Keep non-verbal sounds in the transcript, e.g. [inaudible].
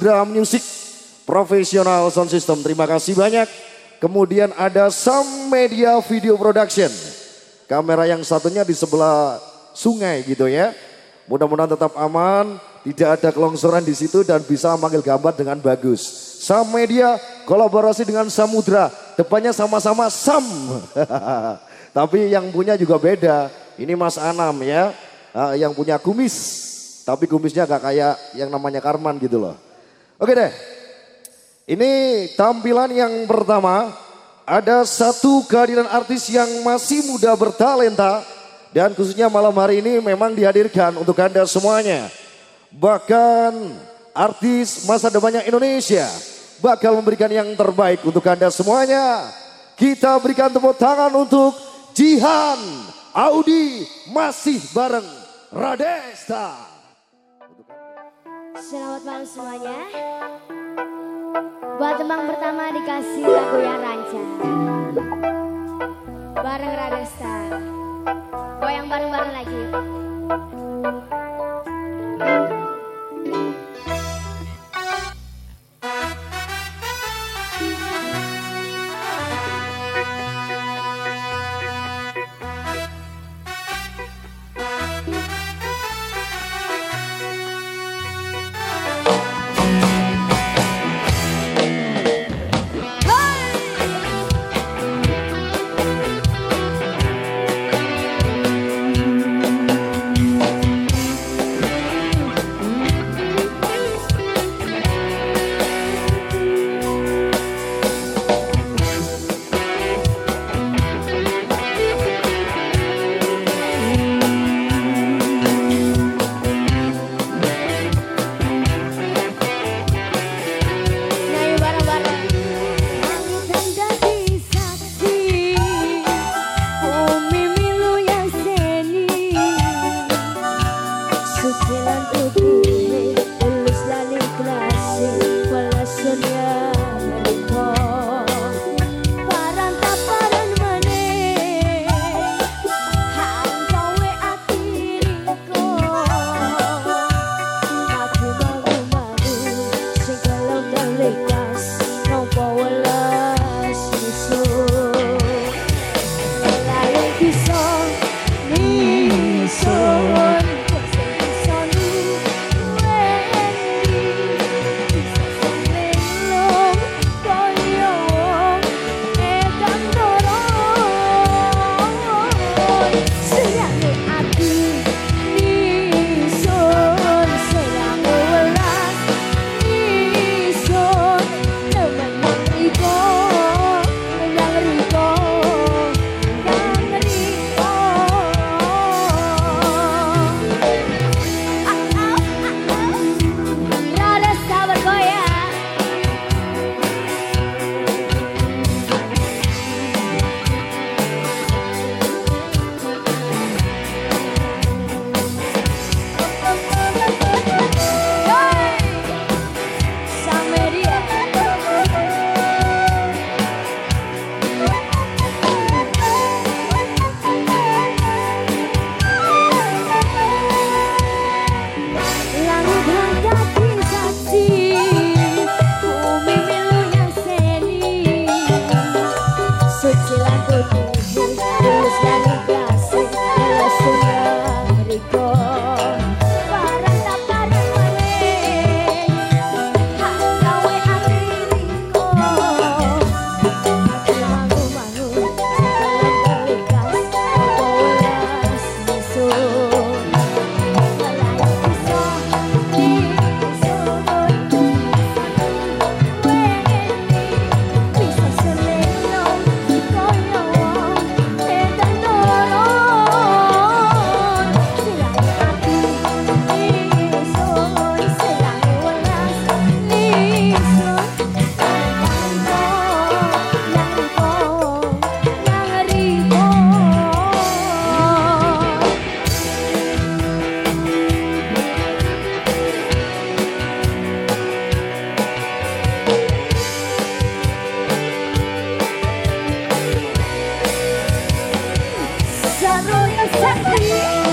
Samudra Music Profesional Sound System. Terima kasih banyak. Kemudian ada Sam Media Video Production. Kamera yang satunya di sebelah sungai gitu ya. Mudah-mudahan tetap aman, tidak ada kelongsoran di situ dan bisa manggil gambar dengan bagus. Sam Media kolaborasi dengan Samudra, depannya sama-sama Sam. [laughs] Tapi yang punya juga beda. Ini Mas Anam ya, uh, yang punya kumis. Tapi kumisnya gak kayak yang namanya Karman gitu loh. Oke deh. Ini tampilan yang pertama. Ada satu kehadiran artis yang masih muda bertalenta. Dan khususnya malam hari ini memang dihadirkan untuk Anda semuanya. Bahkan artis masa depannya Indonesia bakal memberikan yang terbaik untuk Anda semuanya. Kita berikan tepuk tangan untuk Jihan Audi masih bareng Radesta. Selamat malam semuanya. Buat tembang pertama dikasih lagu yang rancang. Bareng Radesta. Goyang bareng-bareng lagi. Royal Safety.